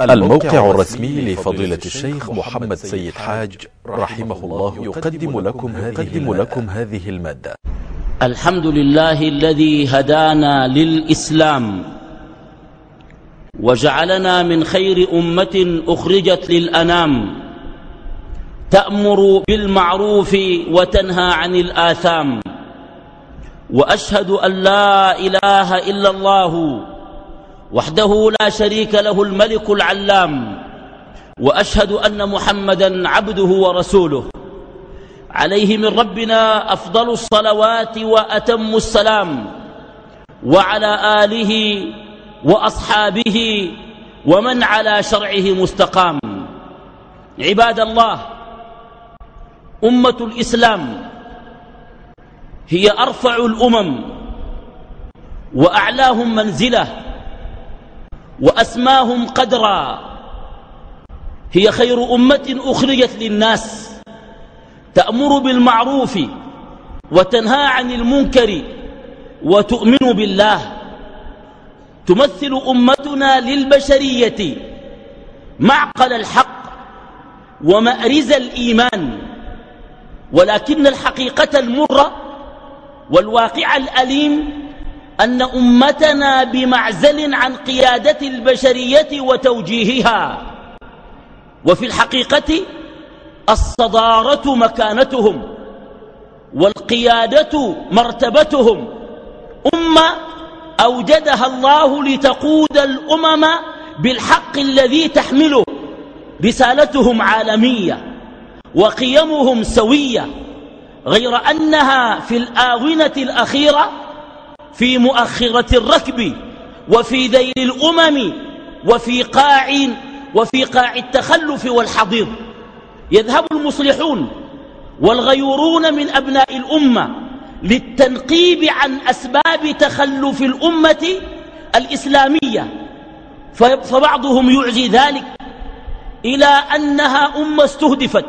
الموقع الرسمي لفضيلة الشيخ محمد سيد حاج رحمه الله يقدم لكم هذه, لكم هذه ا ل الحمد لله الذي هدانا للإسلام وجعلنا من خير أمة أخرجت للأنام. تأمر بالمعروف وتنهى عن الآثام. وأشهد أن لا إله إلا الله وحده لا شريك له الملك العلام وأشهد أن محمدا عبده ورسوله. عليه من ربنا أفضل الصلوات وأتم السلام وعلى آله وأصحابه ومن على شرعه مستقام. عباد الله أمة الإسلام هي أرفع الأمم وأعلاهم منزلة. وأسماهم قدرا. هي خير أمة أخرجت للناس. تأمر بالمعروف وتنهى عن المنكر وتؤمن بالله. تمثل أمتنا للبشرية معقل الحق ومأرز الإيمان. ولكن الحقيقة المرة والواقع الأليم أن أمتنا بمعزل عن قيادة البشرية وتوجيهها. وفي الحقيقة الصدارة مكانتهم والقيادة مرتبتهم. أمة أوجدها الله لتقود الأمم بالحق الذي تحمله. رسالتهم عالمية وقيمهم سوية غير أنها في الآونة الأخيرة في مؤخرة الركب وفي ذيل الأمم وفي قاع وفي قاع التخلف والحضيض. يذهب المصلحون والغيورون من أبناء الأمة للتنقيب عن أسباب تخلف الأمة الإسلامية. فبعضهم يعزي ذلك إلى أنها أمة استهدفت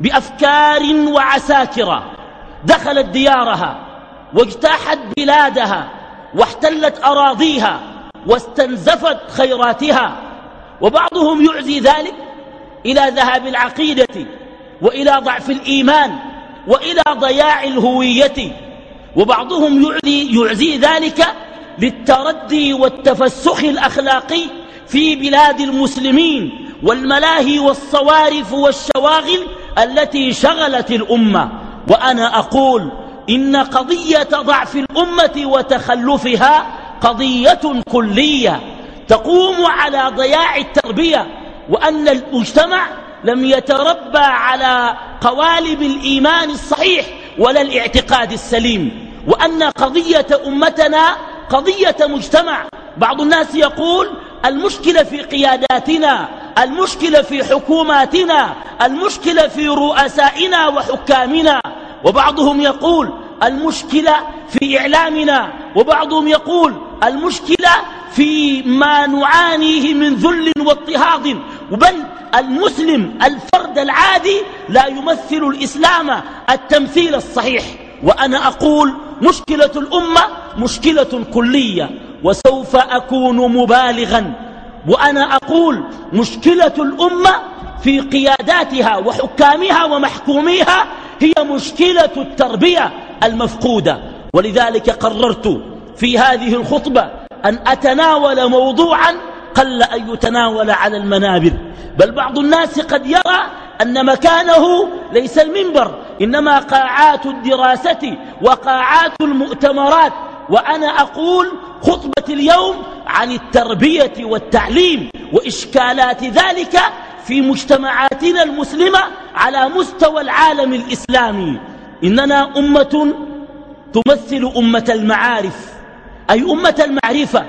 بأفكار وعساكر دخلت ديارها. واجتاحت بلادها واحتلت أراضيها واستنزفت خيراتها وبعضهم يعزي ذلك إلى ذهاب العقيدة وإلى ضعف الإيمان وإلى ضياع الهوية وبعضهم يعزي, يعزي ذلك للتردي والتفسخ الأخلاقي في بلاد المسلمين والملاهي والصوارف والشواغل التي شغلت الأمة. وأنا أقول إن قضية ضعف الأمة وتخلفها قضية كلية تقوم على ضياع التربية وأن المجتمع لم يتربى على قوالب الإيمان الصحيح ولا الاعتقاد السليم وأن قضية أمتنا قضية مجتمع. بعض الناس يقول المشكلة في قياداتنا المشكلة في حكوماتنا المشكلة في رؤسائنا وحكامنا. وبعضهم يقول المشكلة في إعلامنا وبعضهم يقول المشكلة في ما نعانيه من ذل واضطهاد. بل المسلم الفرد العادي لا يمثل الإسلام التمثيل الصحيح. وأنا أقول مشكلة الأمة مشكلة كلية وسوف أكون مبالغا. وأنا أقول مشكلة الأمة في قياداتها وحكامها ومحكوميها هي مشكلة التربية المفقودة. ولذلك قررت في هذه الخطبة أن أتناول موضوعا قل أن يتناول على المنابر. بل بعض الناس قد يرى أن مكانه ليس المنبر إنما قاعات الدراسة وقاعات المؤتمرات. وأنا أقول خطبة اليوم عن التربية والتعليم وإشكالات ذلك في مجتمعاتنا المسلمة على مستوى العالم الإسلامي. إننا أمة تمثل أمة المعارف. أي أمة المعرفة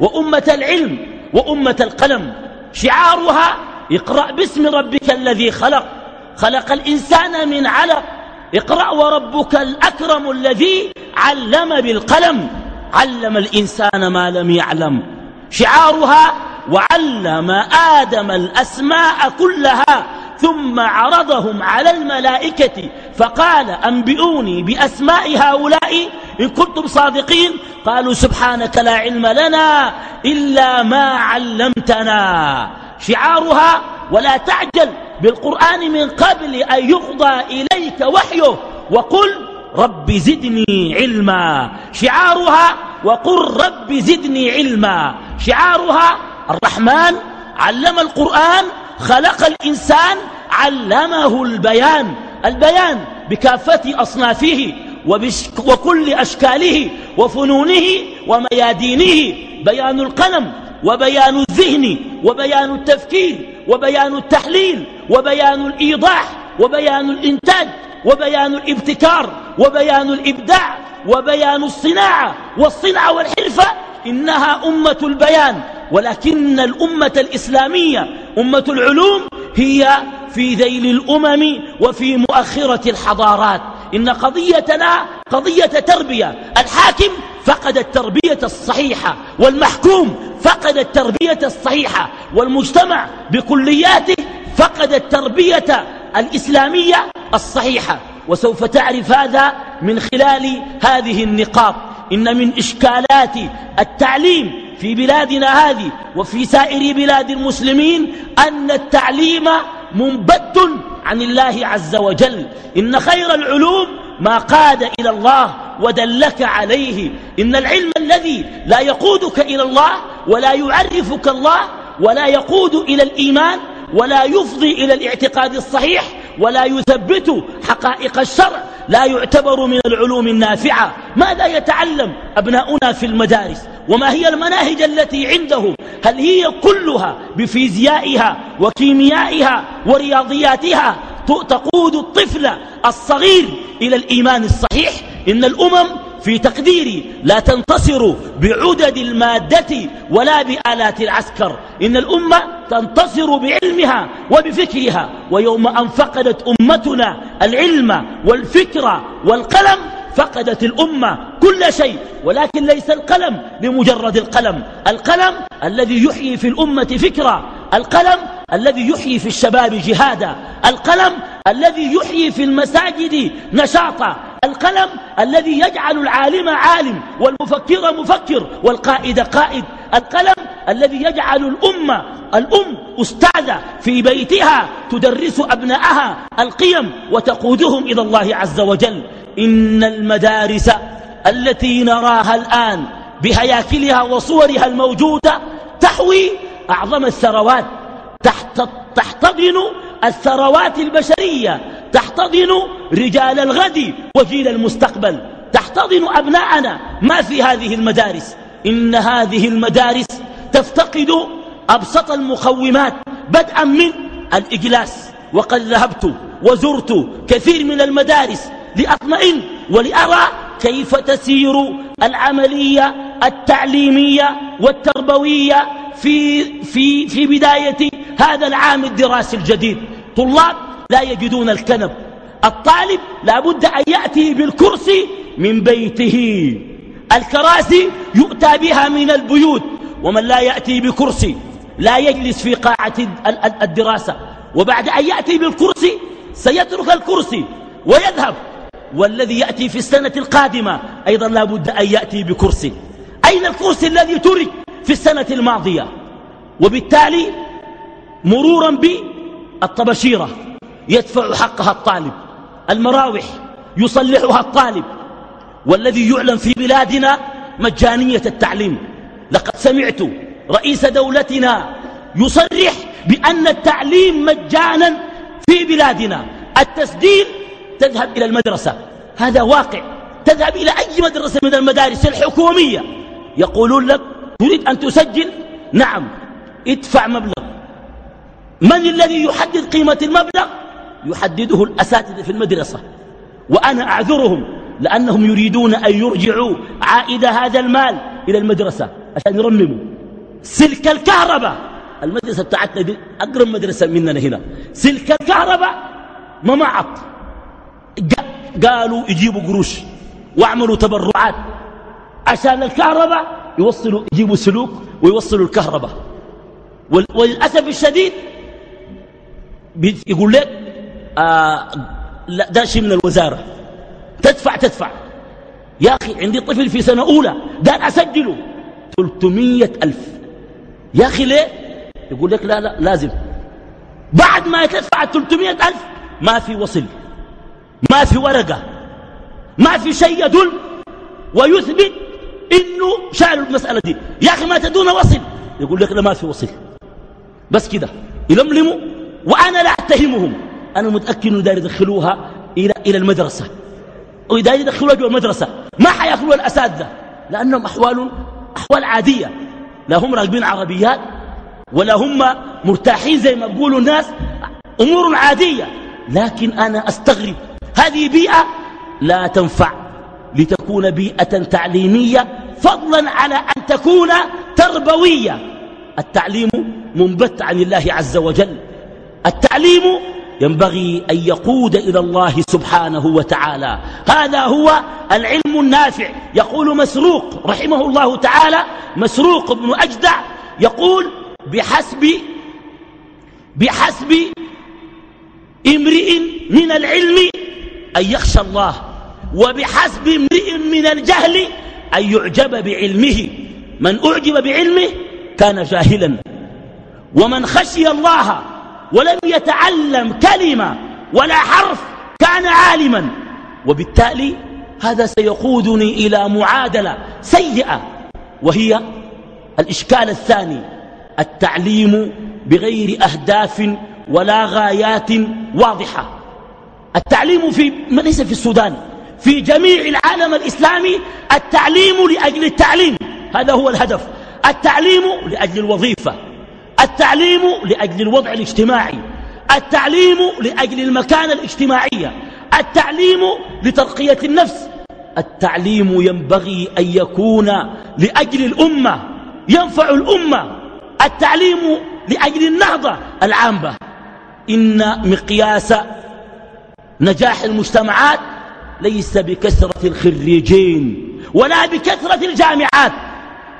وأمة العلم وأمة القلم. شعارها اقرأ باسم ربك الذي خلق. خلق الإنسان من علق. اقرأ وربك الأكرم الذي علم بالقلم. علم الإنسان ما لم يعلم. شعارها وعلم آدم الأسماء كلها ثم عرضهم على الملائكة فقال أنبئوني بأسماء هؤلاء إن كنتم صادقين؟ قالوا سبحانك لا علم لنا إلا ما علمتنا. شعارها ولا تعجل بالقرآن من قبل أن يقضى إليك وحيه وقل رب زدني علما. شعارها وقل رب زدني علما. شعارها الرحمن علم القرآن خلق الإنسان علمه البيان. البيان بكافة أصنافه وكل أشكاله وفنونه وميادينه. بيان القلم وبيان الذهن وبيان التفكير وبيان التحليل وبيان الإيضاح. وبيان الإنتاج وبيان الابتكار وبيان الإبداع وبيان الصناعة والصنعة والحرفة إنها أمة البيان ولكن الأمة الإسلامية أمة العلوم هي في ذيل الأمم وفي مؤخرة الحضارات. إن قضيتنا قضية تربية الحاكم فقد التربية الصحيحة والمحكوم فقد التربية الصحيحة والمجتمع بكلياته فقد التربية الإسلامية الصحيحة وسوف تعرف هذا من خلال هذه النقاط. إن من إشكالات التعليم في بلادنا هذه وفي سائر بلاد المسلمين أن التعليم منبت عن الله عز وجل. إن خير العلوم ما قاد إلى الله ودلك عليه. إن العلم الذي لا يقودك إلى الله ولا يعرفك الله ولا يقود إلى الإيمان ولا يفضي إلى الاعتقاد الصحيح ولا يثبت حقائق الشرع لا يعتبر من العلوم النافعة. ماذا يتعلم أبناؤنا في المدارس؟ وما هي المناهج التي عندهم؟ هل هي كلها بفيزيائها وكيميائها ورياضياتها؟ تقود الطفل الصغير إلى الإيمان الصحيح؟ إن الأمم في تقديري لا تنتصر بعدد المادة ولا بآلات العسكر. إن الأمة تنتصر بعلمها وبفكرها ويوم أن فقدت أمتنا العلم والفكر والقلم فقدت الأمة كل شيء ولكن ليس القلم بمجرد القلم. القلم الذي يحيي في الأمة فكرة. القلم الذي يحيي في الشباب جهادا. القلم الذي يحيي في المساجد نشاطا. القلم الذي يجعل العالم عالم والمفكر مفكر والقائد قائد. القلم الذي يجعل الأمة الأم أستاذة في بيتها تدرس أبنائها القيم وتقودهم إلى الله عز وجل. إن المدارس التي نراها الآن بهياكلها وصورها الموجودة تحوي أعظم الثروات تحتضن الثروات البشرية تحتضن رجال الغد وجيل المستقبل تحتضن أبناءنا. ما في هذه المدارس؟ إن هذه المدارس تفتقد أبسط المقومات بدءا من الإجلاس. وقد ذهبت وزرت كثير من المدارس لأطمئن ولأرى كيف تسير العملية التعليمية والتربوية في, في, في بداية هذا العام الدراسي الجديد. طلاب لا يجدون الكنب. الطالب لابد أن يأتي بالكرسي من بيته. الكراسي يؤتى بها من البيوت. ومن لا يأتي بكرسي لا يجلس في قاعة الدراسة. وبعد أن يأتي بالكرسي سيترك الكرسي ويذهب والذي يأتي في السنة القادمة أيضا لا بد أن يأتي بكرسي أين الكرسي الذي ترك في السنة الماضية؟ وبالتالي مرورا بالطبشيرة. يدفع حقها الطالب المراوح يصلحها الطالب. والذي يعلن في بلادنا مجانية التعليم. لقد سمعت رئيس دولتنا يصرح بأن التعليم مجانا في بلادنا. التسجيل تذهب إلى المدرسة. هذا واقع. تذهب إلى أي مدرسة من المدارس الحكومية. يقولون لك تريد أن تسجل؟ نعم. ادفع مبلغ. من الذي يحدد قيمة المبلغ؟ يحدده الأساتذة في المدرسة. وأنا أعذرهم لأنهم يريدون أن يرجعوا عائد هذا المال إلى المدرسة عشان يرمموا. سلك الكهرباء. المدرسة بتاعتنا دي أقرب مدرسة مننا هنا. سلك الكهرباء ممعط قالوا يجيبوا قروش واعملوا تبرعات. عشان الكهرباء يوصلوا يجيبوا سلوك ويوصلوا الكهرباء. وللأسف الشديد يقول لك آه لا ده شيء من الوزارة. تدفع تدفع. يا أخي عندي طفل في سنة أولى دان أسجله. 300 ألف. يا أخي ليه؟ يقول لك لا لا لازم. بعد ما يتدفع 300 ألف ما في وصل. ما في ورقة ما في شيء يدل ويثبت إنه شال المسألة دي. يا أخي ما تدون وصل. يقول لك لا ما في وصل. بس كده. يلملموا وأنا لا أتهمهم. أنا متأكد أنه داير يدخلوها إلى, إلى المدرسة. وداير يدخلوها جوا المدرسة. ما حياكلوا الأساتذة. لأنهم أحوال أحوال عادية. لا هم راكبين عربيات ولا هم مرتاحين زي ما بيقولوا الناس. أمور عادية. لكن أنا أستغرب. هذه بيئة لا تنفع لتكون بيئة تعليمية فضلا على أن تكون تربوية. التعليم منبت عن الله عز وجل. التعليم ينبغي أن يقود إلى الله سبحانه وتعالى. هذا هو العلم النافع. يقول مسروق رحمه الله تعالى مسروق بن أجدع يقول بحسب بحسب امرئ من العلم أن يخشى الله وبحسب امرئ من الجهل أن يعجب بعلمه. من أعجب بعلمه كان جاهلا. ومن خشي الله ولم يتعلم كلمة ولا حرف كان عالما. وبالتالي هذا سيقودني إلى معادلة سيئة وهي الإشكال الثاني التعليم بغير أهداف ولا غايات واضحة. التعليم في ليس في السودان في جميع العالم الإسلامي التعليم لأجل التعليم هذا هو الهدف. التعليم لأجل الوظيفة التعليم لأجل الوضع الاجتماعي التعليم لأجل المكانة الاجتماعية التعليم لترقية النفس. التعليم ينبغي أن يكون لأجل الأمة ينفع الأمة. التعليم لأجل النهضة العامة. إن مقياس نجاح المجتمعات ليس بكثرة الخريجين ولا بكثرة الجامعات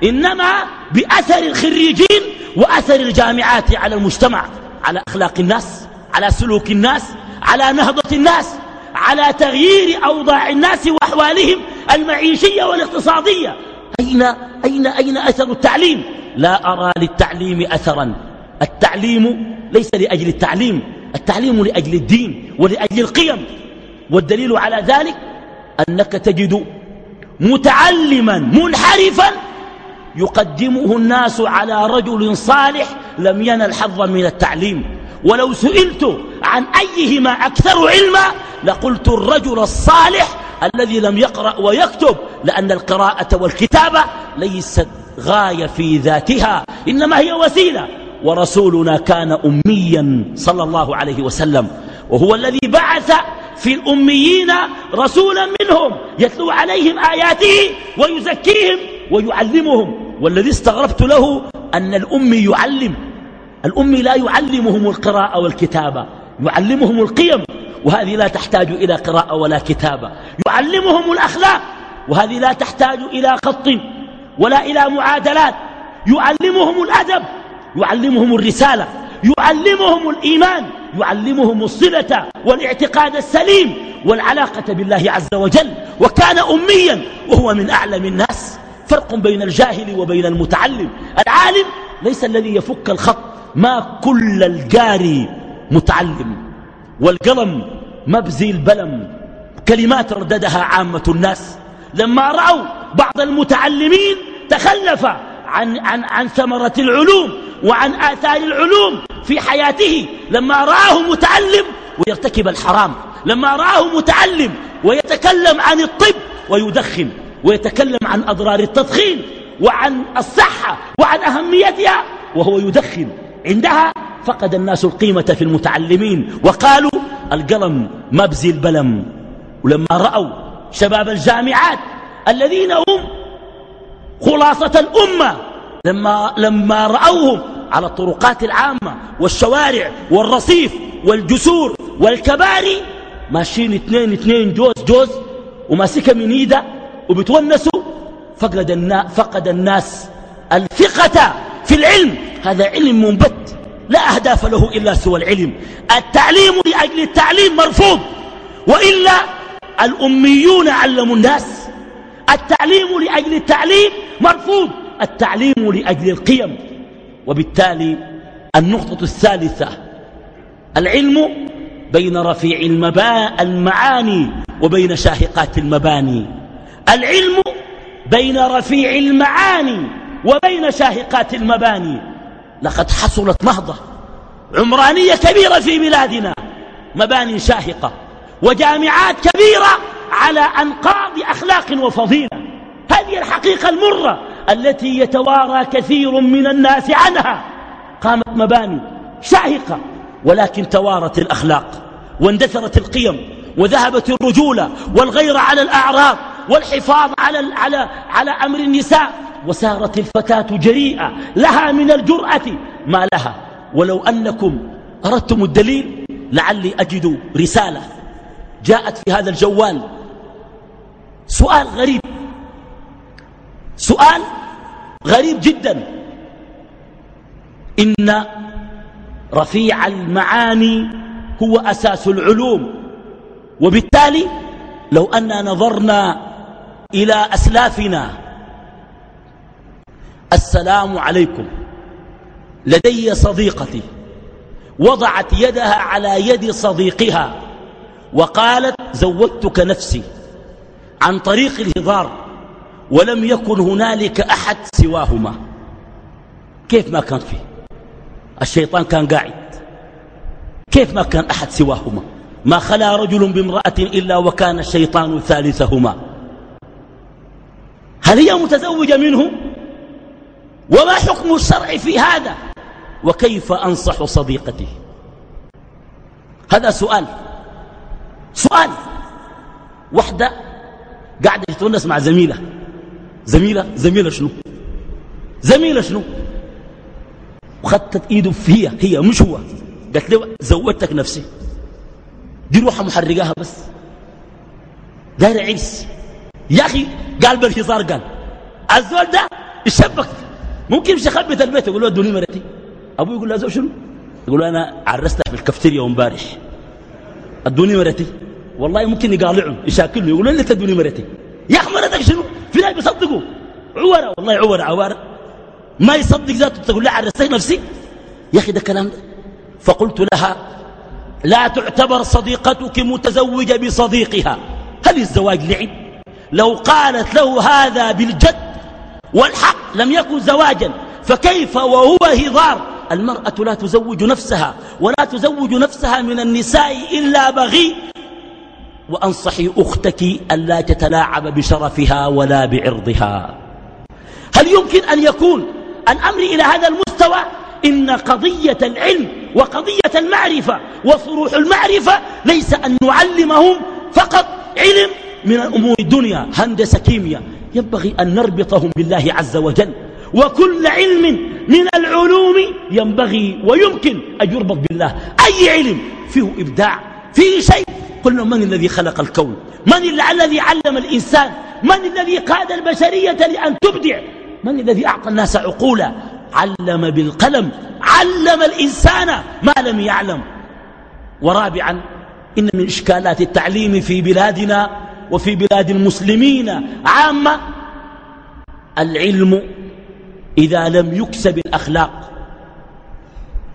إنما بأثر الخريجين وأثر الجامعات على المجتمع على أخلاق الناس على سلوك الناس على نهضة الناس على تغيير أوضاع الناس وأحوالهم المعيشية والاقتصادية. أين, أين, أين أثر التعليم؟ لا أرى للتعليم أثرا. التعليم ليس لأجل التعليم التعليم لأجل الدين ولأجل القيم والدليل على ذلك أنك تجد متعلما منحرفا يقدمه الناس على رجل صالح لم ينل حظا من التعليم. ولو سئلت عن أيهما أكثر علما لقلت الرجل الصالح الذي لم يقرأ ويكتب لأن القراءة والكتابة ليست غاية في ذاتها إنما هي وسيلة. ورسولنا كان أميا صلى الله عليه وسلم وهو الذي بعث في الأميين رسولا منهم يتلو عليهم آياته ويزكيهم ويعلمهم والذي استغربت له أن الأمي يعلم الأمي لا يعلمهم القراءة والكتابة يعلمهم القيم وهذه لا تحتاج إلى قراءة ولا كتابة يعلمهم الأخلاق وهذه لا تحتاج إلى خط ولا إلى معادلات يعلمهم الأدب يعلمهم الرسالة يعلمهم الإيمان يعلمهم الصلة والاعتقاد السليم والعلاقة بالله عز وجل. وكان أميا وهو من أعلم الناس. فرق بين الجاهل وبين المتعلم. العالم ليس الذي يفك الخط ما كل الجاري متعلم. والقلم مبزي البلم. كلمات رددها عامة الناس. لما رأوا بعض المتعلمين تخلف عن, عن, عن ثمرة العلوم. وعن آثار العلوم في حياته لما رآه متعلم ويرتكب الحرام لما رآه متعلم ويتكلم عن الطب ويدخن ويتكلم عن أضرار التدخين وعن الصحة وعن أهميتها وهو يدخن. عندها فقد الناس القيمة في المتعلمين وقالوا القلم مبزي البلم. ولما رأوا شباب الجامعات الذين هم خلاصة الأمة لما, لما رأوهم على الطرقات العامة والشوارع والرصيف والجسور والكباري. ماشيين اثنين اثنين جوز جوز. وماسكة من إيده وبتونسوا فقد, النا فقد الناس الثقة في العلم. هذا علم منبت. لا أهداف له إلا سوى العلم. التعليم لأجل التعليم مرفوض. وإلا الأميون علموا الناس. التعليم لأجل التعليم مرفوض. التعليم لأجل القيم. وبالتالي النقطة الثالثة العلم بين رفيع المعاني وبين شاهقات المباني. العلم بين رفيع المعاني وبين شاهقات المباني. لقد حصلت نهضة عمرانية كبيرة في بلادنا مباني شاهقة وجامعات كبيرة على أنقاض أخلاق وفضيلة. هذه الحقيقة المرة التي يتوارى كثير من الناس عنها. قامت مباني شاهقة ولكن توارت الأخلاق واندثرت القيم وذهبت الرجولة والغير على الأعراض والحفاظ على, على, على أمر النساء. وسارت الفتاة جريئة لها من الجرأة ما لها. ولو أنكم أردتم الدليل لعلي أجد رسالة جاءت في هذا الجوال. سؤال غريب. سؤال غريب جدا. إن رفيع المعاني هو أساس العلوم. وبالتالي لو أننا نظرنا إلى أسلافنا السلام عليكم. لدي صديقتي وضعت يدها على يد صديقها وقالت زودتك نفسي عن طريق الهضار. ولم يكن هنالك أحد سواهما. كيف ما كان فيه؟ الشيطان كان قاعد. كيف ما كان أحد سواهما؟ ما خلا رجل بامرأة إلا وكان الشيطان ثالثهما. هل هي متزوجة منه وما حكم الشرع في هذا؟ وكيف أنصح صديقتي؟ هذا سؤال. سؤال. وحدة قاعدة تتونس مع زميلة. زميلة زميلة شنو؟ زميلة شنو؟ وخدت إيده فيها هي مش هو. قالت له زودتك نفسي. دي روحها محرقاها بس. داير عيس يا أخي قال بالهزار قال. الزول ده يشبك. ممكن يمشي يخبط البيت يقول له ادوني مرتي. أبوه يقول له زول شنو؟ يقول له أنا عرستها في الكافتيريا امبارح ادوني مرتي. والله ممكن يقالعهم يشاكلوا يقولوا لي تدوني مرتي. يا أخي ناس بيصدقوا. عوره والله عوره عوارة. ما يصدق ذاته تقول له عرستك نفسي. يا أخي ده كلام ده. فقلت لها لا تعتبر صديقتك متزوجة بصديقها. هل الزواج لعب؟ لو قالت له هذا بالجد والحق لم يكن زواجا فكيف وهو هضار؟ المرأة لا تزوج نفسها ولا تزوج نفسها من النساء إلا بغي وأنصحي أختك ألا تتلاعب بشرفها ولا بعرضها. هل يمكن أن يكون الأمر إلى هذا المستوى؟ إن قضية العلم وقضية المعرفة وصروح المعرفة ليس أن نعلمهم فقط علم من أمور الدنيا هندسة كيمياء. ينبغي أن نربطهم بالله عز وجل. وكل علم من العلوم ينبغي ويمكن أن يربط بالله. أي علم فيه إبداع فيه شيء قلنا من الذي خلق الكون؟ من الذي علم الإنسان؟ من الذي قاد البشرية لأن تبدع؟ من الذي أعطى الناس عقولا؟ علم بالقلم. علم الإنسان ما لم يعلم. ورابعا إن من إشكالات التعليم في بلادنا وفي بلاد المسلمين عامة العلم إذا لم يكسب الأخلاق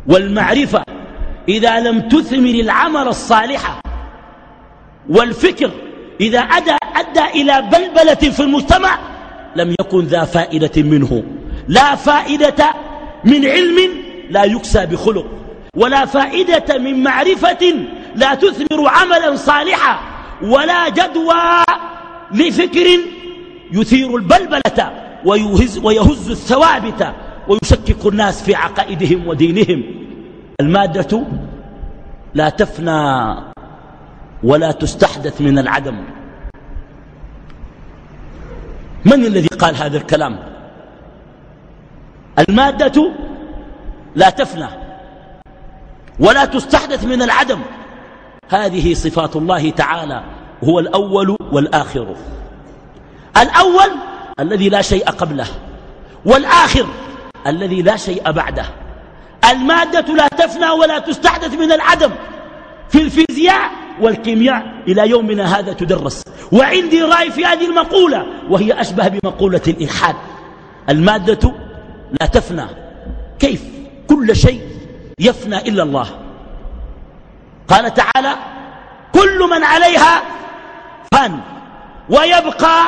والمعرفة إذا لم تثمر العمل الصالح والفكر إذا أدى, أدى إلى بلبلة في المجتمع لم يكن ذا فائدة منه. لا فائدة من علم لا يكسى بخلق ولا فائدة من معرفة لا تثمر عملا صالحا ولا جدوى لفكر يثير البلبلة ويهز, ويهز الثوابت ويشكك الناس في عقائدهم ودينهم. المادة لا تفنى ولا تستحدث من العدم. من الذي قال هذا الكلام؟ المادة لا تفنى ولا تستحدث من العدم. هذه صفات الله تعالى هو الأول والآخر. الأول الذي لا شيء قبله والآخر الذي لا شيء بعده. المادة لا تفنى ولا تستحدث من العدم. في الفيزياء والكيمياء إلى يومنا هذا تدرس. وعندي رأي في هذه المقولة وهي أشبه بمقولة الإلحاد. المادة لا تفنى. كيف؟ كل شيء يفنى إلا الله. قال تعالى كل من عليها فان ويبقى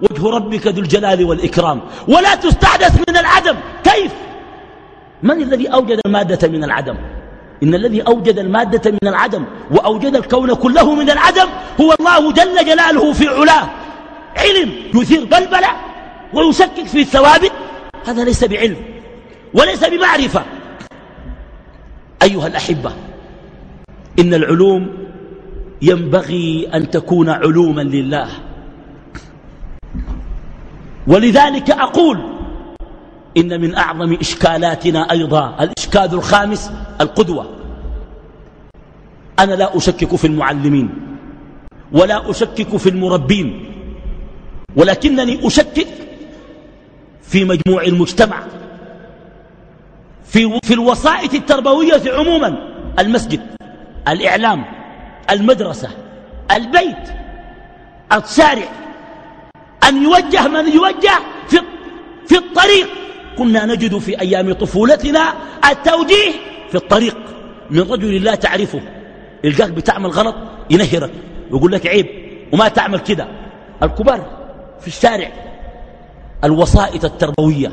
وجه ربك ذو الجلال والإكرام. ولا تستحدث من العدم. كيف؟ من الذي أوجد المادة من العدم؟ إن الذي أوجد المادة من العدم وأوجد الكون كله من العدم هو الله جل جلاله في علاه. علم يثير بلبلة ويشكك في الثوابت هذا ليس بعلم وليس بمعرفة. أيها الأحبة إن العلوم ينبغي أن تكون علوما لله. ولذلك أقول إن من أعظم إشكالاتنا أيضا الإشكال الخامس القدوة. أنا لا أشكك في المعلمين ولا أشكك في المربين ولكنني أشكك في مجموع المجتمع في, في الوسائط التربوية عموما المسجد الإعلام المدرسة البيت الشارع أن يوجه من يوجه في, في الطريق. كنا نجد في أيام طفولتنا التوجيه في الطريق من رجل لا تعرفه. القاك بتعمل غلط ينهرك ويقول لك عيب وما تعمل كده. الكبار في الشارع الوسائط التربوية.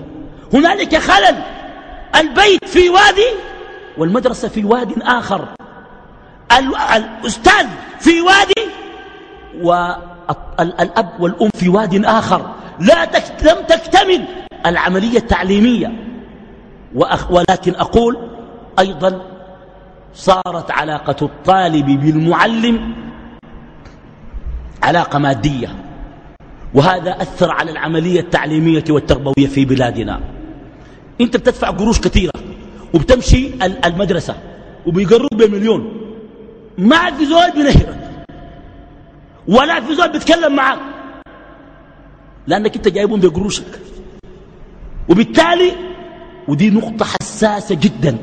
هنالك خلل البيت في وادي والمدرسة في واد آخر. الأستاذ في وادي والأب والأم في واد آخر. لا لم تكتمل العملية التعليمية ولكن أقول أيضا صارت علاقة الطالب بالمعلم علاقة مادية. وهذا أثر على العملية التعليمية والتربوية في بلادنا. أنت بتدفع قروش كثيرة وبتمشي المدرسة وبيقرب بمليون. ما في زول بينهرك ولا في زول بيتكلم معك لأنك أنت جايبهم بقروشك. وبالتالي ودي نقطة حساسة جدا.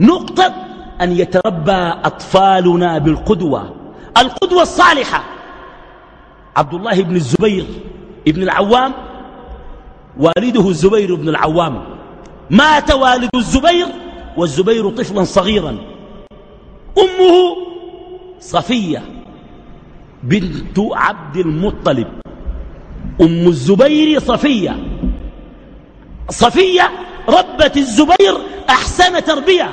نقطة أن يتربى أطفالنا بالقدوة. القدوة الصالحة. عبد الله بن الزبير ابن العوام والده الزبير بن العوام. مات والد الزبير والزبير طفلا صغيرا. أمه صفية بنت عبد المطلب. أم الزبير صفية. صفية ربت الزبير أحسن تربية.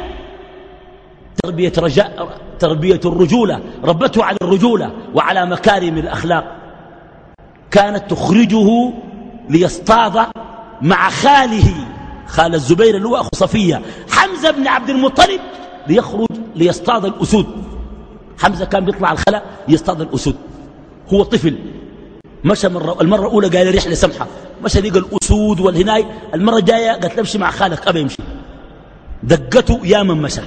تربية, رجاء تربية الرجولة ربته على الرجولة وعلى مكارم الأخلاق. كانت تخرجه ليصطاد مع خاله خال الزبير اللي هو أخو صفية حمزة بن عبد المطلب ليخرج ليصطاد الأسود. حمزة كان بيطلع الخلا يصطاد الأسود. هو طفل. مشى مرة المرة الأولى قال رحلة سمحة. مشى لقى الأسود والهناي. المرة الجاية قالت امشي مع خالك أبا يمشي. دقته يا من مشى.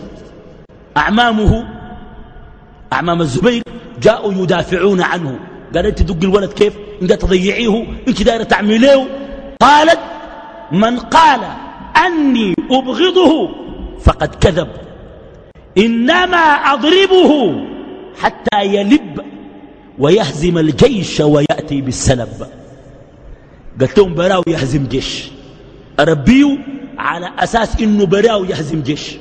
أعمامه أعمام الزبير جاءوا يدافعون عنه. قال أنت دق الولد كيف؟ انت تضيعيه إنت دايرة تعمليه. قالت من قال أني أبغضه فقد كذب. إنما أضربه حتى يلب ويهزم الجيش ويأتي بالسلب. قلت لهم براو يهزم جيش. أربيه على أساس إنه براو يهزم جيش.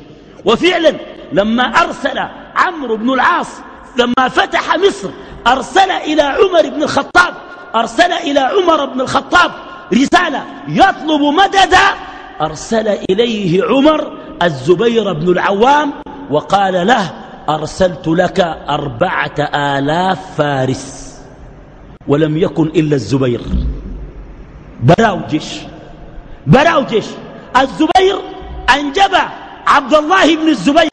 وفعلا لما أرسل عمرو بن العاص لما فتح مصر أرسل إلى عمر بن الخطاب أرسل إلى عمر بن الخطاب رسالة يطلب مددا. أرسل إليه عمر الزبير بن العوام وقال له أرسلت لك أربعة آلاف فارس ولم يكن إلا الزبير. براو جيش براو جيش. الزبير أنجب عبد الله بن الزبير.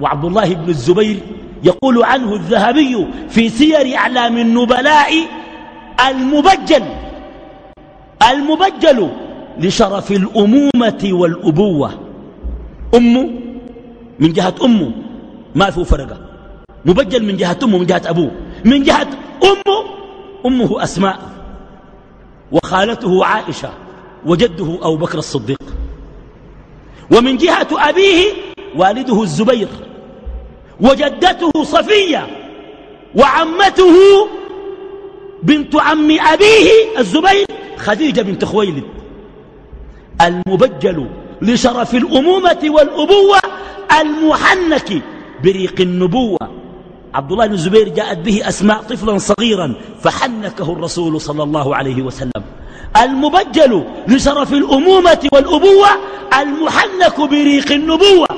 وعبد الله بن الزبير يقول عنه الذهبي في سير أعلام النبلاء المبجل المبجل لشرف الأمومة والأبوة. أمه من جهة أمه. ما فيه فرقة. مبجل من جهة أمه من جهة أبوه. من جهة أمه أمه أسماء. وخالته عائشة وجده أبو بكر الصديق. ومن جهة أبيه والده الزبير. وجدته صفية وعمته بنت عم أبيه الزبير خديجة بنت خويلد. المبجل لشرف الأمومة والأبوة المحنك بريق النبوة. عبد الله بن الزبير جاءت به أسماء طفلا صغيرا فحنكه الرسول صلى الله عليه وسلم. المبجل لشرف الأمومة والأبوة المحنك بريق النبوة.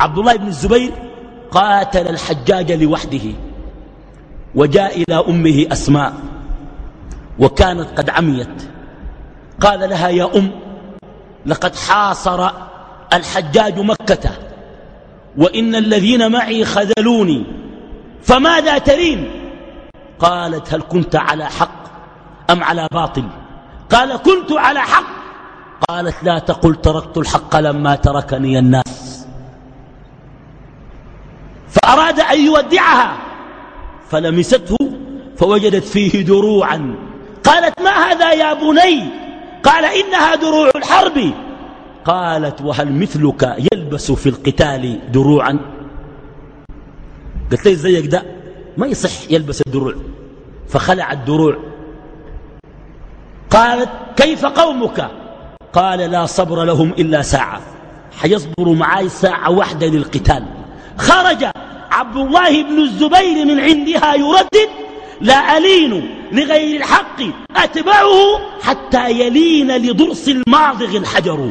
عبد الله بن الزبير قاتل الحجاج لوحده وجاء إلى أمه أسماء وكانت قد عميت. قال لها يا أم لقد حاصر الحجاج مكة. وإن الذين معي خذلوني فماذا ترين؟ قالت هل كنت على حق أم على باطل؟ قال كنت على حق. قالت لا تقل تركت الحق لما تركني الناس. فأراد أن يودعها فلمسته فوجدت فيه دروعا. قالت ما هذا يا بني؟ قال إنها دروع الحرب. قالت وهل مثلك يلبس في القتال دروعا؟ قلت لي زيك ده ما يصح يلبس الدروع فخلع الدروع. قالت كيف قومك؟ قال لا صبر لهم إلا ساعة حيصبروا معاي ساعة واحدة للقتال. خرج عبد الله بن الزبير من عندها يردد لا ألين لغير الحق أتبعه حتى يلين لضرس الماضغ الحجر.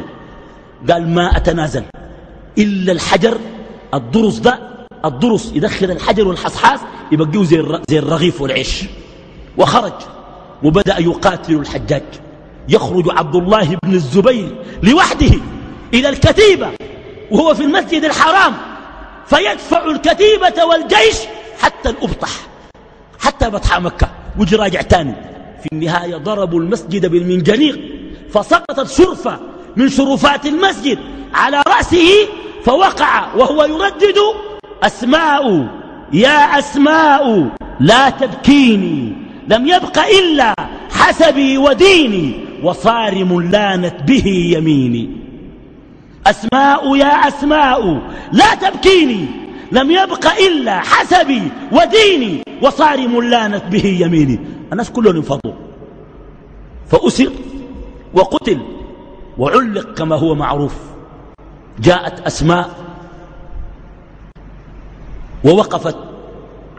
قال ما أتنازل إلا الحجر الضرس ده الضرس يدخل الحجر والحصحاس يبقيه زي الرغيف والعيش. وخرج وبدأ يقاتل الحجاج. يخرج عبد الله بن الزبير لوحده إلى الكتيبة وهو في المسجد الحرام. فيدفع الكتيبة والجيش حتى الأبطح حتى بطح مكة. وجي راجع تاني. في النهاية ضربوا المسجد بالمنجنيق فسقطت شرفة من شرفات المسجد على رأسه فوقع وهو يردد أسماء يا أسماء لا تبكيني لم يبق إلا حسبي وديني وصارم لانت به يميني. أسماء يا أسماء لا تبكيني لم يبق إلا حسبي وديني وصارم لانت به يميني. الناس كلهم انفضوا فأسر وقتل. وعلق كما هو معروف. جاءت أسماء ووقفت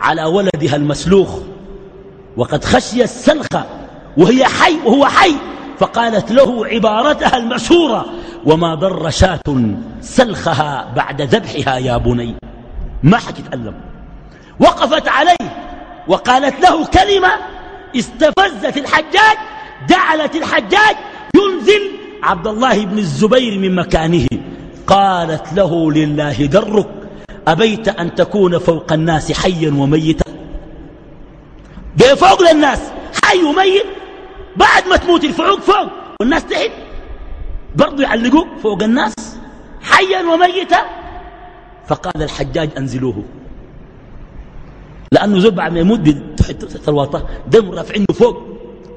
على ولدها المسلوخ وقد خشي السلخ وهي حي وهو حي فقالت له عبارتها المشهورة وما ضر شاة سلخها بعد ذبحها يا بني. ما حتتألم وقفت عليه وقالت له كلمة استفزت الحجاج جعلت الحجاج ينزل عبد الله بن الزبير من مكانه قالت له لله درك أبيت أن تكون فوق الناس حيا وميتا؟ فوق للناس حي وميت بعد ما تموت يرفعوك فوق والناس تحت برضو يعلقوك فوق الناس حيا وميتا؟ فقال الحجاج أنزلوه. لأنه زبع ما يموت تحت الوطة دم رافعينه فوق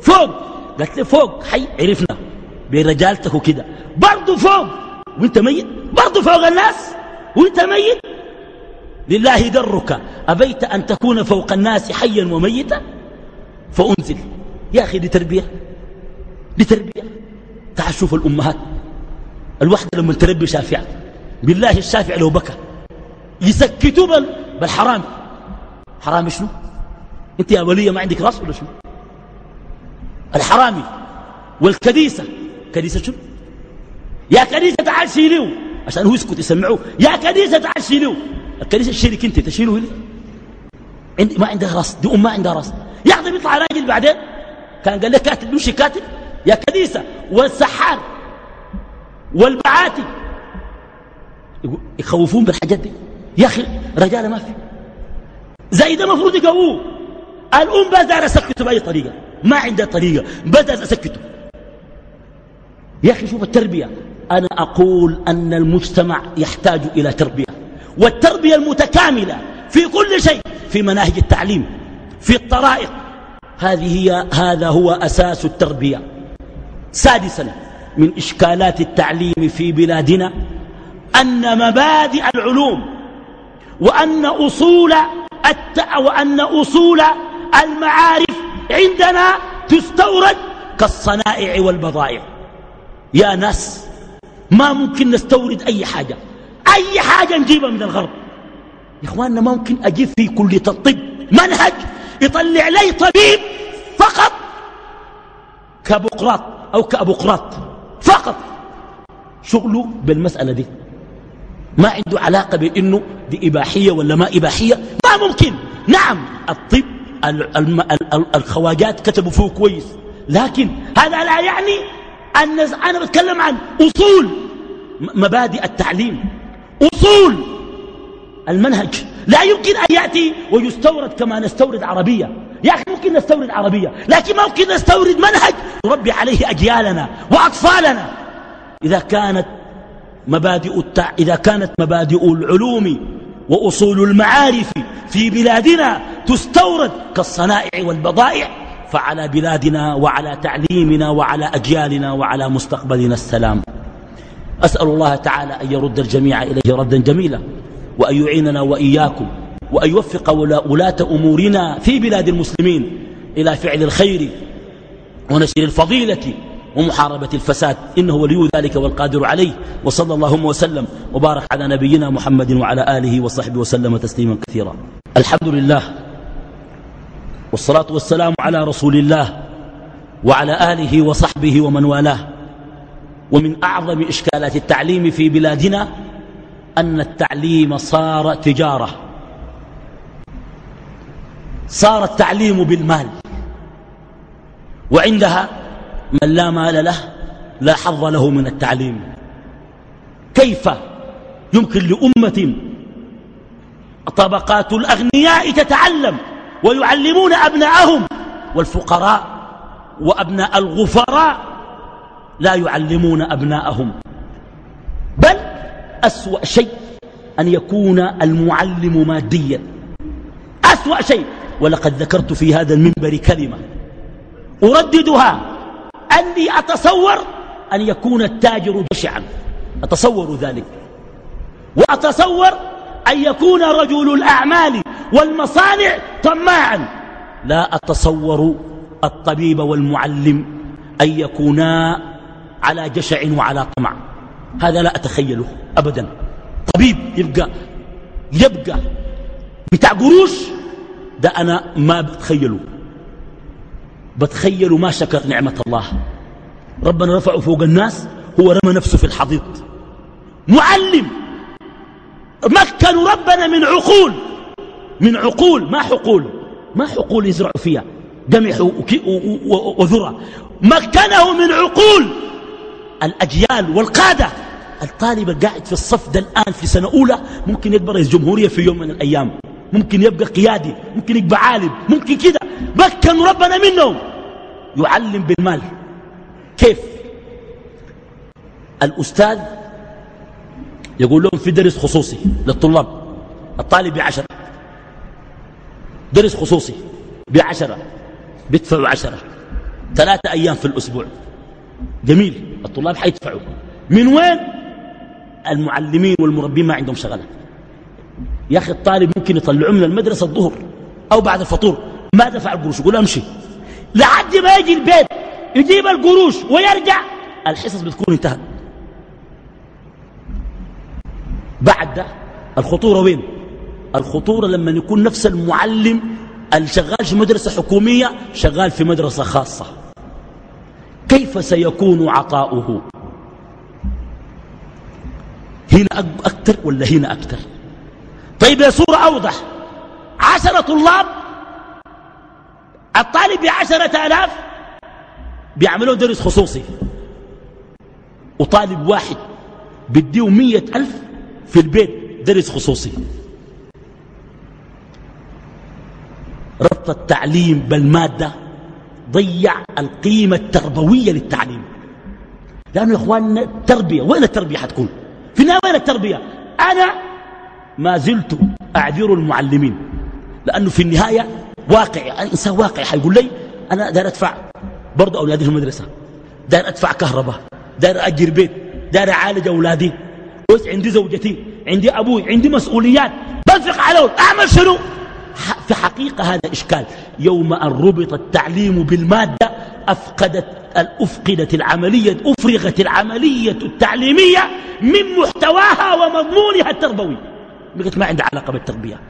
فوق قالت لي فوق حي عرفنا. برجالتك وكده برضو فوق. وانت ميت؟ برضو فوق الناس؟ وانت ميت؟ لله درك. أبيت أن تكون فوق الناس حيا وميتا؟ فأنزل. يا أخي دي تربية دي تربية تعال شوف الأمهات. الوحدة لما تربي شافعة. بالله الشافع لو بكى. يسكتوا بالحرام. حرامي شنو؟ انت يا ولية ما عندك رأس ولا شنو؟ الحرامي والكديسة. كديسة شنو يا كنيسة تعال شيليه عشان هو يسكت يسمعوه. يا كنيسة تعال شيليه الكنيسة تشيلك انت تشيله لي عندي ما عندها راس دي أم ما عندها راس. ياخذ بيطلع راجل بعدين. كان قال لك كاتب دوشي كاتب. يا كنيسة والسحار والبعاتي. يخوفون بالحاجات دي. يا أخي رجال ما في. زي ده مفروض يقووه. الأم بس دار أسكته بأي طريقة. ما عندها طريقة. بس دار أسكته. يا أخي شوف التربية. أنا أقول أن المجتمع يحتاج إلى تربية. والتربية المتكاملة في كل شيء في مناهج التعليم في الطرائق. هذه هي هذا هو أساس التربية. سادسا من إشكالات التعليم في بلادنا أن مبادئ العلوم وأن أصول الت... وأن أصول المعارف عندنا تستورد كالصنائع والبضائع. يا ناس ما ممكن نستورد أي حاجة. أي حاجة نجيبها من الغرب. يا إخواننا ما ممكن أجيب في كلية الطب منهج يطلع لي طبيب فقط كبقراط أو كأبقراط فقط. شغله بالمسألة دي. ما عنده علاقة بأنه دي إباحية ولا ما إباحية؟ ما ممكن. نعم الطب الخواجات كتبوا فيه كويس لكن هذا لا يعني أن أنا بتكلم عن أصول مبادئ التعليم. أصول المنهج. لا يمكن أن يأتي ويستورد كما نستورد عربية. يا أخي ممكن نستورد عربية لكن ما ممكن نستورد منهج نربي عليه أجيالنا وأطفالنا. إذا كانت مبادئ التع... إذا كانت مبادئ العلوم وأصول المعارف في بلادنا تستورد كالصنائع والبضائع فعلى بلادنا وعلى تعليمنا وعلى أجيالنا وعلى مستقبلنا السلام. أسأل الله تعالى أن يرد الجميع إليه ردا جميلا وأن يعيننا وإياكم وأن يوفق ولاة أمورنا في بلاد المسلمين إلى فعل الخير ونشر الفضيلة ومحاربة الفساد. إنه ولي ذلك والقادر عليه. وصلى اللهم وسلم وبارك على نبينا محمد وعلى آله وصحبه وسلم تسليما كثيرا. الحمد لله والصلاة والسلام على رسول الله وعلى آله وصحبه ومن والاه. ومن أعظم إشكالات التعليم في بلادنا أن التعليم صار تجارة. صار التعليم بالمال. وعندها من لا مال له لا حظ له من التعليم. كيف يمكن لأمة طبقات الأغنياء تتعلم ويعلمون أبناءهم والفقراء وأبناء الغفراء لا يعلمون أبناءهم بل أسوأ شيء أن يكون المعلم ماديا. أسوأ شيء. ولقد ذكرت في هذا المنبر كلمة أرددها. أني أتصور أن يكون التاجر جشعا أتصور ذلك. وأتصور أن يكون رجل الأعمال والمصانع طماعا. لا أتصور الطبيب والمعلم أن يكونا على جشع وعلى طمع. هذا لا أتخيله أبدا. طبيب يبقى يبقى بتاع قروش؟ ده أنا ما بتخيله. بتخيل ما شكر نعمة الله. ربنا رفعه فوق الناس هو رمى نفسه في الحضيض. معلم مكنوا ربنا من عقول. من عقول ما حقول؟ ما حقول يزرعوا فيها؟ قمح وذرة. مكنه من عقول. الأجيال والقادة. الطالب القاعد في الصف ده الآن في سنة أولى ممكن يكبر رئيس جمهورية في يوم من الأيام. ممكن يبقى قيادي ممكن يبقى عالم ممكن كده. مكن ربنا منه يعلم بالمال. كيف؟ الأستاذ يقول لهم في درس خصوصي للطلاب. الطالب بعشرة. درس خصوصي بعشرة بيدفعوا عشرة ثلاثة أيام في الأسبوع. جميل الطلاب حيدفعوا. من وين؟ المعلمين والمربين ما عندهم شغلة. يا أخي الطالب ممكن يطلعوه من المدرسة الظهر أو بعد الفطور. ما دفع القروش يقول امشي. لحد ما يجي البيت يجيب القروش ويرجع. الحصص بتكون انتهت. بعد ده الخطورة وين؟ الخطورة لما يكون نفس المعلم الشغال في مدرسة حكومية شغال في مدرسة خاصة. كيف سيكون عطاؤه؟ هنا أكثر ولا هنا أكثر؟ طيب يا صورة أوضح. عشرة طلاب الطالب بعشرة آلاف بيعملوا درس خصوصي. وطالب واحد بديه مية ألف في البيت درس خصوصي. ربط التعليم بالمادة ضيع القيمة التربوية للتعليم. لأنه يا إخواننا التربية وين التربية حتكون؟ في النهاية وين التربية؟ أنا ما زلت أعذر المعلمين لأنه في النهاية واقع إنسان واقع حيقول لي أنا دار أدفع برضو أولادي في المدرسة دار أدفع كهرباء دار أجر بيت دار أعالج أولادي عندي زوجتي عندي أبوي عندي مسؤوليات تنفق على أعمل شنو؟ في حقيقة هذا إشكال. يوم أن ربط التعليم بالمادة أفقدت أفقدت العملية أفرغت العملية التعليمية من محتواها ومضمونها التربوي. ما عندها علاقة بالتربية.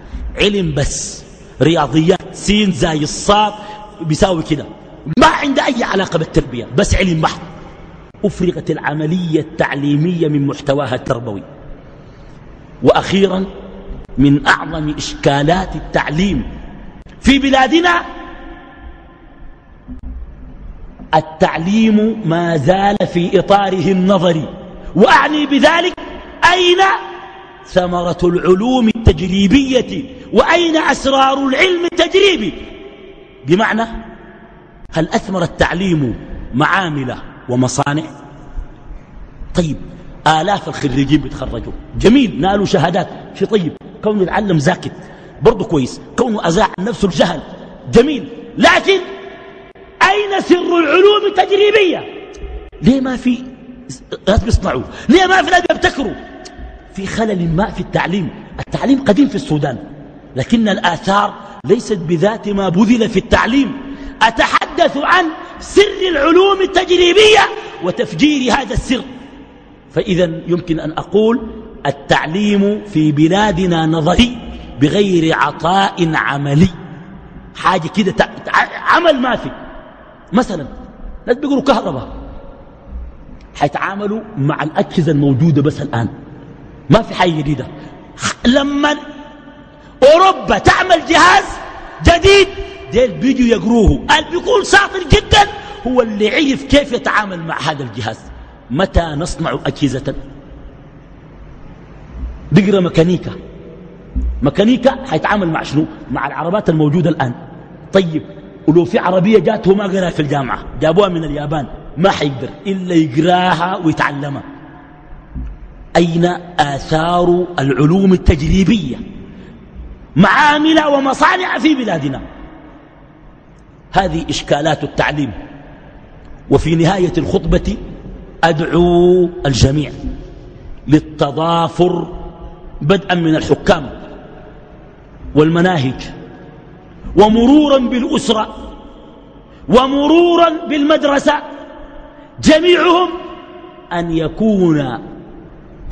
علم بس رياضيات سين زي الصاد بيساوي كده. ما عنده أي علاقة بالتربية بس علم محض أفرغت العملية التعليمية من محتواها التربوي. وأخيرا من أعظم إشكالات التعليم في بلادنا. التعليم ما زال في إطاره النظري وأعني بذلك أين ثمرة العلوم التجريبية وأين أسرار العلم التجريبي؟ بمعنى هل أثمر التعليم معامل ومصانع؟ طيب آلاف الخريجين بيتخرجوا. جميل نالوا شهادات. في طيب كونه يتعلم زاكت برضه كويس كونه أزاع نفسه الجهل جميل. لكن أين سر العلوم التجريبية؟ ليه ما في ناس بيصنعوا ليه ما في ناس بيبتكروا في خلل ما في التعليم. التعليم قديم في السودان لكن الآثار ليست بذات ما بذل في التعليم. أتحدث عن سر العلوم التجريبية وتفجير هذا السر. فإذا يمكن أن أقول التعليم في بلادنا نظري بغير عطاء عملي. حاجة كده عمل ما في. مثلا ناس بيقولوا كهرباء. حيتعاملوا مع الأجهزة الموجودة بس الآن. ما في حاجة جديدة. لما أوروبا تعمل جهاز جديد ديل بيجوا يقروه. قال بيقول شاطر جدا. هو اللي عرف كيف يتعامل مع هذا الجهاز. متى نصنع أجهزة؟ بيقرا ميكانيكا. ميكانيكا حيتعامل مع شنو؟ مع العربات الموجودة الآن. طيب ولو في عربية جاته ما قراها في الجامعة جابوها من اليابان ما حيقدر إلا يقراها ويتعلمها. أين آثار العلوم التجريبية؟ معامل ومصانع في بلادنا. هذه إشكالات التعليم. وفي نهاية الخطبة أدعو الجميع للتضافر بدءا من الحكام والمناهج ومرورا بالأسرة ومرورا بالمدرسة جميعهم أن يكون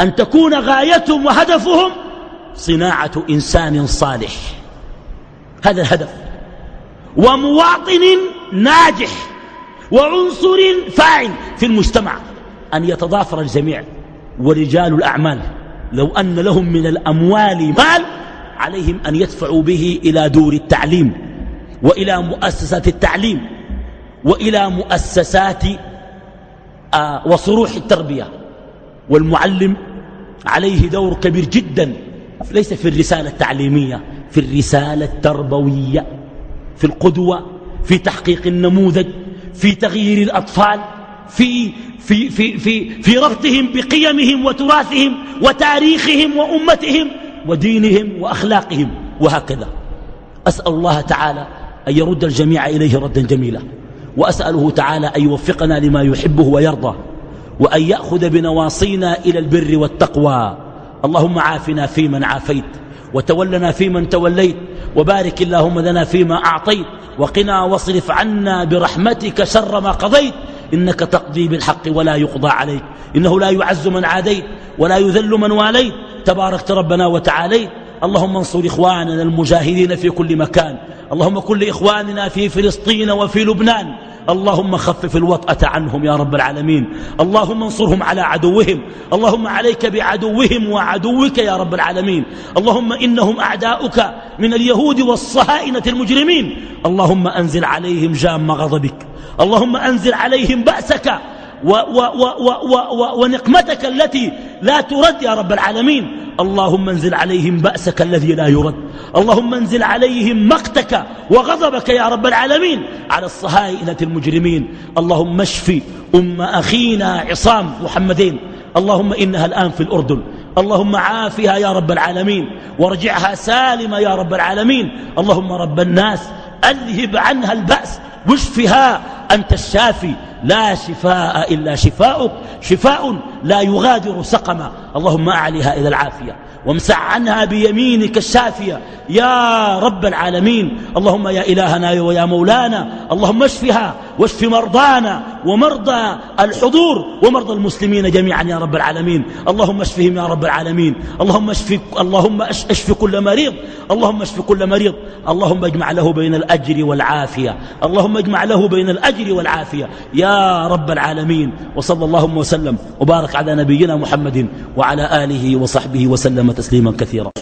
أن تكون غايتهم وهدفهم صناعة إنسان صالح. هذا الهدف. ومواطن ناجح وعنصر فاعل في المجتمع أن يتضافر الجميع ورجال الأعمال. لو أن لهم من الأموال مال عليهم أن يدفعوا به إلى دور التعليم وإلى مؤسسات التعليم وإلى مؤسسات آه وصروح التربية. والمعلم عليه دور كبير جدا ليس في الرسالة التعليمية في الرسالة التربوية في القدوة في تحقيق النموذج في تغيير الأطفال. في في في في في ربطهم بقيمهم وتراثهم وتاريخهم وأمتهم ودينهم وأخلاقهم وهكذا. أسأل الله تعالى أن يرد الجميع إليه ردا جميلا. وأسأله تعالى أن يوفقنا لما يحبه ويرضى. وأن يأخذ بنواصينا إلى البر والتقوى. اللهم عافنا فيمن عافيت. وتولنا فيمن توليت وبارك اللهم لنا فيما أعطيت وقنا واصرف عنا برحمتك شر ما قضيت إنك تقضي بالحق ولا يقضى عليك إنه لا يعز من عاديت ولا يذل من واليت تباركت ربنا وتعاليت اللهم انصر إخواننا المجاهدين في كل مكان. اللهم كل إخواننا في فلسطين وفي لبنان. اللهم خفف الوطأة عنهم يا رب العالمين. اللهم انصرهم على عدوهم. اللهم عليك بعدوهم وعدوك يا رب العالمين. اللهم إنهم أعداؤك من اليهود والصهائنة المجرمين. اللهم أنزل عليهم جام غضبك. اللهم أنزل عليهم بأسك و و و ونقمتك التي لا ترد يا رب العالمين. اللهم انزل عليهم بأسك الذي لا يرد. اللهم انزل عليهم مقتك وغضبك يا رب العالمين على الصهاينة المجرمين. اللهم اشفي أم أخينا عصام محمدين. اللهم إنها الآن في الأردن. اللهم عافها يا رب العالمين. وارجعها سالمة يا رب العالمين. اللهم رب الناس أذهب عنها البأس. واشفها أنت الشافي. لا شفاء إلا شفاؤك. شفاء لا يغادر سقما. اللهم أعلها إلى العافية. وامسح عنها بيمينك الشافية. يا رب العالمين اللهم يا إلهنا ويا مولانا اللهم اشفها واشف مرضانا ومرضى الحضور ومرضى المسلمين جميعا يا رب العالمين. اللهم اشفهم يا رب العالمين. اللهم اشف اللهم اشف كل مريض. اللهم اشف كل مريض. اللهم اجمع له بين الأجر والعافية. اللهم اجمع له بين الأجر والعافية. يا رب العالمين. وصلى اللهم وسلم. وبارك على نبينا محمد وعلى آله وصحبه وسلم تسليما كثيرا.